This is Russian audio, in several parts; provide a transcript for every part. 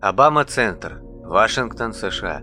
Обама-центр, Вашингтон, США.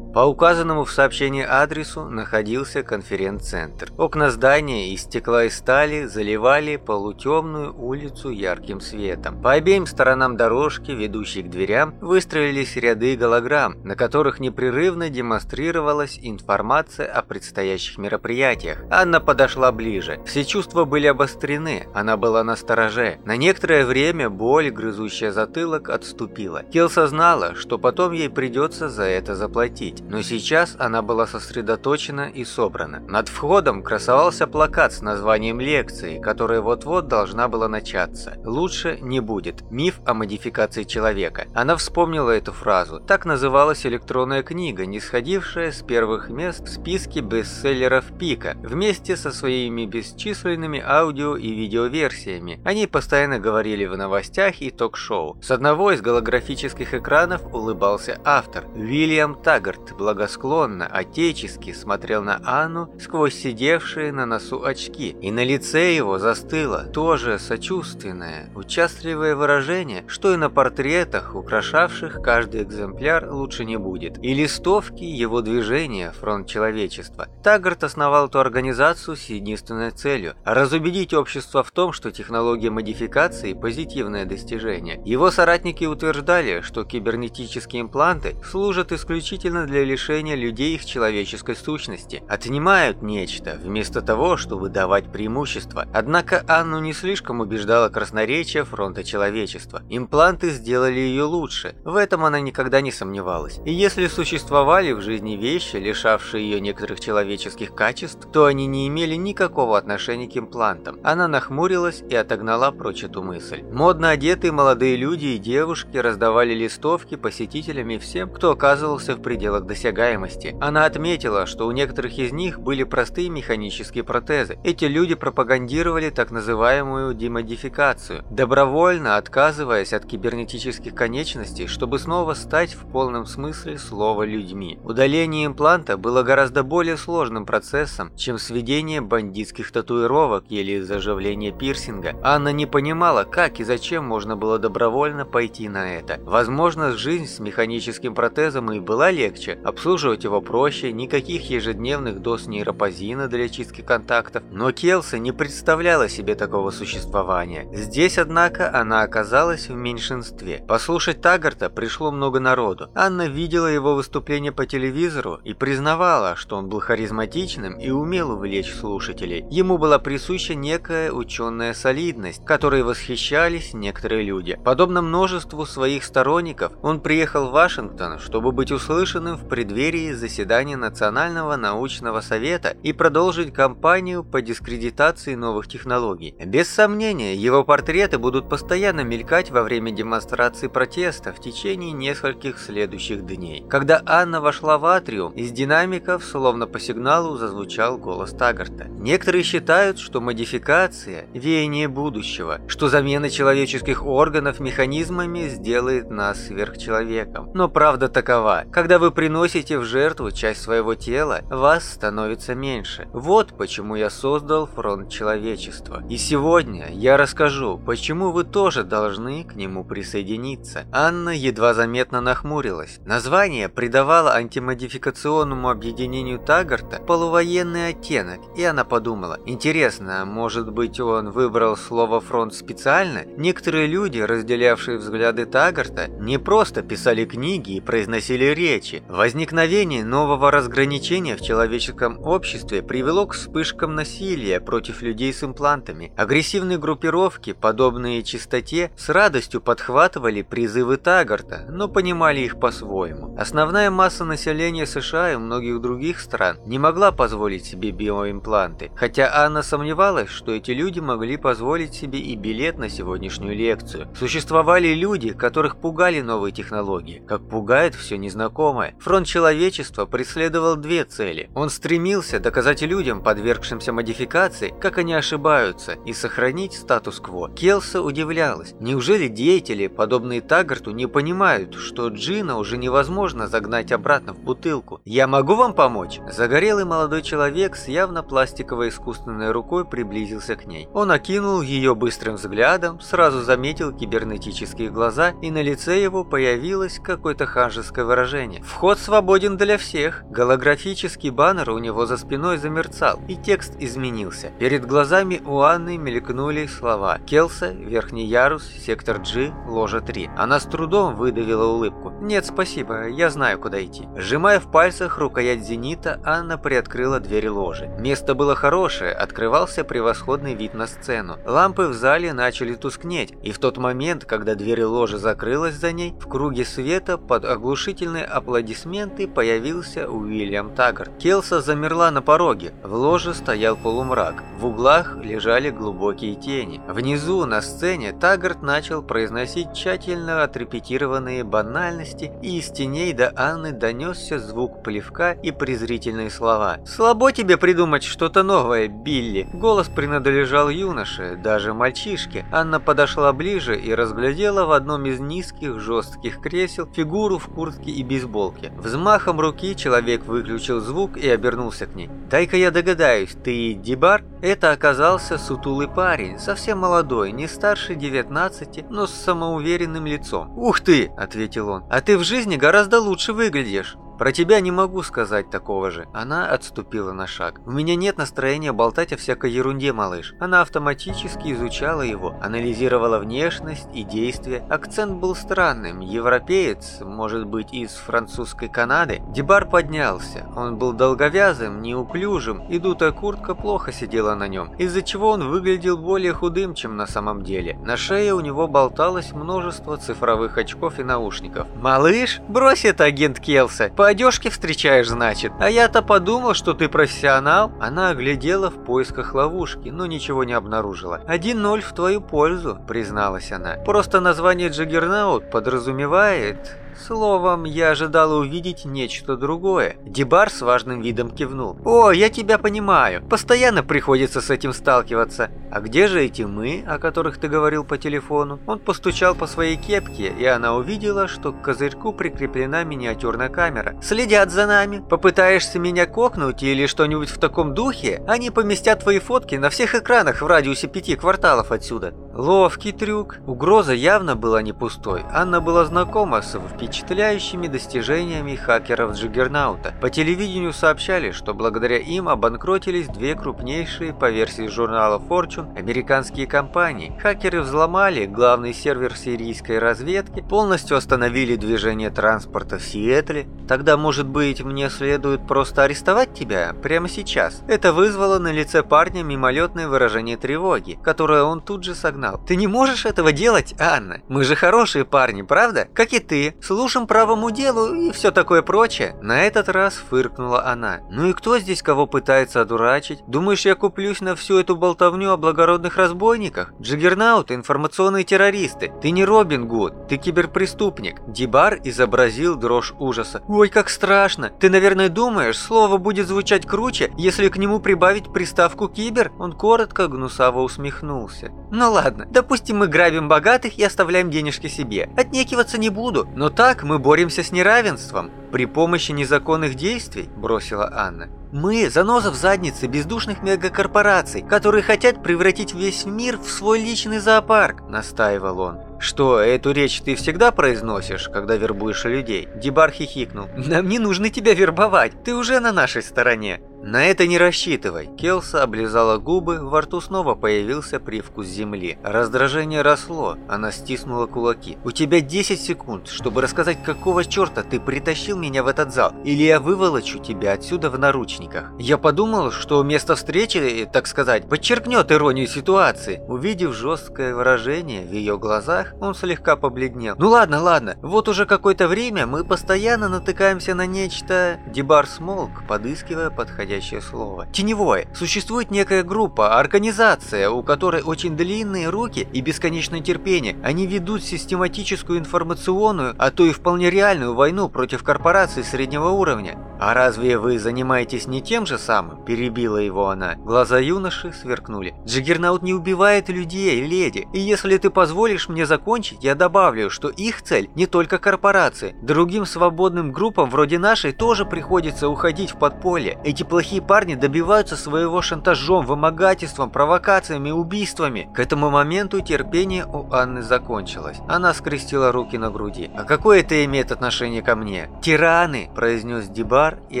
По указанному в сообщении адресу находился конференц-центр. Окна здания из стекла и стали заливали полутемную улицу ярким светом. По обеим сторонам дорожки, ведущей к дверям, выстроились ряды голограмм, на которых непрерывно демонстрировалась информация о предстоящих мероприятиях. Анна подошла ближе. Все чувства были обострены, она была на стороже. На некоторое время боль, грызущая затылок, отступила. Келса знала, что потом ей придется за это заплатить но сейчас она была сосредоточена и собрана. Над входом красовался плакат с названием лекции, которая вот-вот должна была начаться. «Лучше не будет. Миф о модификации человека». Она вспомнила эту фразу. Так называлась электронная книга, не сходившая с первых мест в списке бестселлеров Пика, вместе со своими бесчисленными аудио и видеоверсиями. Они постоянно говорили в новостях и ток-шоу. С одного из голографических экранов улыбался автор – Уильям Таггарт, благосклонно, отечески смотрел на Анну сквозь сидевшие на носу очки, и на лице его застыло тоже сочувственное, участливое выражение, что и на портретах, украшавших каждый экземпляр, лучше не будет, и листовки его движения «Фронт человечества». Таггарт основал эту организацию с единственной целью – разубедить общество в том, что технология модификации – позитивное достижение. Его соратники утверждали, что кибернетические импланты служат исключительно для лишения людей их человеческой сущности, отнимают нечто, вместо того, чтобы давать преимущество. Однако Анну не слишком убеждала красноречие фронта человечества. Импланты сделали ее лучше, в этом она никогда не сомневалась. И если существовали в жизни вещи, лишавшие ее некоторых человеческих качеств, то они не имели никакого отношения к имплантам. Она нахмурилась и отогнала прочь эту мысль. Модно одетые молодые люди и девушки раздавали листовки посетителям и всем, кто оказывался в пределах досягаемости. Она отметила, что у некоторых из них были простые механические протезы. Эти люди пропагандировали так называемую демодификацию, добровольно отказываясь от кибернетических конечностей, чтобы снова стать в полном смысле слова людьми. Удаление импланта было гораздо более сложным процессом, чем сведение бандитских татуировок или заживление пирсинга. Анна не понимала, как и зачем можно было добровольно пойти на это. Возможно, жизнь с механическим протезом и была легче, Обслуживать его проще, никаких ежедневных доз нейропозина для чистки контактов, но Келса не представляла себе такого существования. Здесь, однако, она оказалась в меньшинстве. Послушать Тагарта пришло много народу. Анна видела его выступление по телевизору и признавала, что он был харизматичным и умел увлечь слушателей. Ему была присуща некая ученая солидность, которой восхищались некоторые люди. Подобно множеству своих сторонников, он приехал в Вашингтон, чтобы быть услышанным в преддверии заседания Национального научного совета и продолжить кампанию по дискредитации новых технологий. Без сомнения, его портреты будут постоянно мелькать во время демонстрации протеста в течение нескольких следующих дней. Когда Анна вошла в атриум, из динамиков, словно по сигналу, зазвучал голос Таггарта. Некоторые считают, что модификация – веяние будущего, что замена человеческих органов механизмами сделает нас сверхчеловеком. Но правда такова. Когда вы приносите приносите в жертву часть своего тела, вас становится меньше. Вот почему я создал фронт человечества. И сегодня я расскажу, почему вы тоже должны к нему присоединиться. Анна едва заметно нахмурилась. Название придавало антимодификационному объединению Тагарта полувоенный оттенок, и она подумала, интересно, может быть он выбрал слово «фронт» специально? Некоторые люди, разделявшие взгляды Тагарта, не просто писали книги и произносили речи, Возникновение нового разграничения в человеческом обществе привело к вспышкам насилия против людей с имплантами. Агрессивные группировки, подобные чистоте, с радостью подхватывали призывы Тагарта, но понимали их по-своему. Основная масса населения США и многих других стран не могла позволить себе биоимпланты, хотя Анна сомневалась, что эти люди могли позволить себе и билет на сегодняшнюю лекцию. Существовали люди, которых пугали новые технологии, как пугает все незнакомое. Синхрон человечества преследовал две цели. Он стремился доказать людям, подвергшимся модификации, как они ошибаются, и сохранить статус-кво. Келса удивлялась. Неужели деятели, подобные Тагарту, не понимают, что Джина уже невозможно загнать обратно в бутылку? «Я могу вам помочь?» Загорелый молодой человек с явно пластиковой искусственной рукой приблизился к ней. Он окинул ее быстрым взглядом, сразу заметил кибернетические глаза, и на лице его появилось какое-то ханжеское выражение. «Вход свободен для всех». Голографический баннер у него за спиной замерцал, и текст изменился. Перед глазами у Анны мелькнули слова «Келса», «Верхний ярус», «Сектор G», «Ложа 3». Она с трудом выдавила улыбку. «Нет, спасибо, я знаю, куда идти». Сжимая в пальцах рукоять зенита, Анна приоткрыла дверь ложи. Место было хорошее, открывался превосходный вид на сцену. Лампы в зале начали тускнеть, и в тот момент, когда дверь ложи закрылась за ней, в круге света под оглушительные аплодисменты появился Уильям Таггарт. Келса замерла на пороге. В ложе стоял полумрак. В углах лежали глубокие тени. Внизу на сцене Таггарт начал произносить тщательно отрепетированные банальности, и из теней до Анны донесся звук плевка и презрительные слова. «Слабо тебе придумать что-то новое, Билли!» Голос принадлежал юноше, даже мальчишке. Анна подошла ближе и разглядела в одном из низких жестких кресел фигуру в куртке и бейсболке. Взмахом руки человек выключил звук и обернулся к ней. «Дай-ка я догадаюсь, ты Дибар?» Это оказался сутулый парень, совсем молодой, не старше 19, но с самоуверенным лицом. «Ух ты!» – ответил он. «А ты в жизни гораздо лучше выглядишь!» Про тебя не могу сказать такого же. Она отступила на шаг. У меня нет настроения болтать о всякой ерунде, малыш. Она автоматически изучала его, анализировала внешность и действия. Акцент был странным. Европеец, может быть, из французской Канады. Дебар поднялся. Он был долговязым, неуклюжим, и дутая куртка плохо сидела на нем, из-за чего он выглядел более худым, чем на самом деле. На шее у него болталось множество цифровых очков и наушников. «Малыш, брось это, агент Келса! Одежке встречаешь, значит? А я-то подумал, что ты профессионал». Она оглядела в поисках ловушки, но ничего не обнаружила. «Один ноль в твою пользу», — призналась она. «Просто название Джаггернаут подразумевает...» Словом, я ожидала увидеть нечто другое. Дебар с важным видом кивнул. «О, я тебя понимаю. Постоянно приходится с этим сталкиваться. А где же эти «мы», о которых ты говорил по телефону?» Он постучал по своей кепке, и она увидела, что к козырьку прикреплена миниатюрная камера. «Следят за нами. Попытаешься меня кокнуть или что-нибудь в таком духе, они поместят твои фотки на всех экранах в радиусе пяти кварталов отсюда». Ловкий трюк. Угроза явно была не пустой. Анна была знакома с впечатляющими достижениями хакеров Джиггернаута. По телевидению сообщали, что благодаря им обанкротились две крупнейшие по версии журнала Fortune американские компании. Хакеры взломали главный сервер сирийской разведки, полностью остановили движение транспорта в Сиэтле. Тогда, может быть, мне следует просто арестовать тебя прямо сейчас? Это вызвало на лице парня мимолетное выражение тревоги, которое он тут же согнал сигнал. Ты не можешь этого делать, Анна. Мы же хорошие парни, правда? Как и ты. Служим правому делу и все такое прочее. На этот раз фыркнула она. Ну и кто здесь кого пытается одурачить? Думаешь, я куплюсь на всю эту болтовню о благородных разбойниках? Джиггернауты, информационные террористы. Ты не Робин Гуд, ты киберпреступник. Дибар изобразил дрожь ужаса. Ой, как страшно. Ты, наверное, думаешь, слово будет звучать круче, если к нему прибавить приставку кибер? Он коротко гнусаво усмехнулся. Ну ладно ладно, допустим, мы грабим богатых и оставляем денежки себе. Отнекиваться не буду, но так мы боремся с неравенством. При помощи незаконных действий, бросила Анна. Мы – заноза в заднице бездушных мегакорпораций, которые хотят превратить весь мир в свой личный зоопарк, настаивал он. «Что, эту речь ты всегда произносишь, когда вербуешь людей?» Дебар хихикнул. «Нам не нужно тебя вербовать, ты уже на нашей стороне». «На это не рассчитывай». Келса облизала губы, во рту снова появился привкус земли. Раздражение росло, она стиснула кулаки. «У тебя 10 секунд, чтобы рассказать, какого черта ты притащил меня в этот зал, или я выволочу тебя отсюда в наручниках». Я подумал, что место встречи, так сказать, подчеркнет иронию ситуации. Увидев жесткое выражение в ее глазах, он слегка побледнел. «Ну ладно, ладно, вот уже какое-то время мы постоянно натыкаемся на нечто...» Дебар смолк, подыскивая подходящий подходящее слово. Теневой. Существует некая группа, организация, у которой очень длинные руки и бесконечное терпение. Они ведут систематическую информационную, а то и вполне реальную войну против корпораций среднего уровня. А разве вы занимаетесь не тем же самым? Перебила его она. Глаза юноши сверкнули. Джиггернаут не убивает людей, леди. И если ты позволишь мне закончить, я добавлю, что их цель не только корпорации. Другим свободным группам вроде нашей тоже приходится уходить в подполье. Эти плохие парни добиваются своего шантажом, вымогательством, провокациями, убийствами. К этому моменту терпение у Анны закончилось. Она скрестила руки на груди. «А какое это имеет отношение ко мне?» «Тираны!» – произнес Дибар, и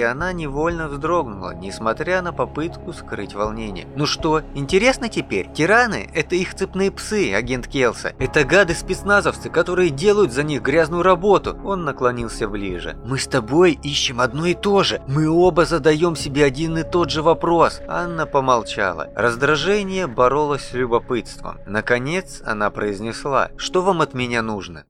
она невольно вздрогнула, несмотря на попытку скрыть волнение. «Ну что, интересно теперь? Тираны – это их цепные псы, агент Келса. Это гады-спецназовцы, которые делают за них грязную работу». Он наклонился ближе. «Мы с тобой ищем одно и то же. Мы оба задаем себе один и тот же вопрос». Анна помолчала. Раздражение боролось с любопытством. Наконец она произнесла, «Что вам от меня нужно?»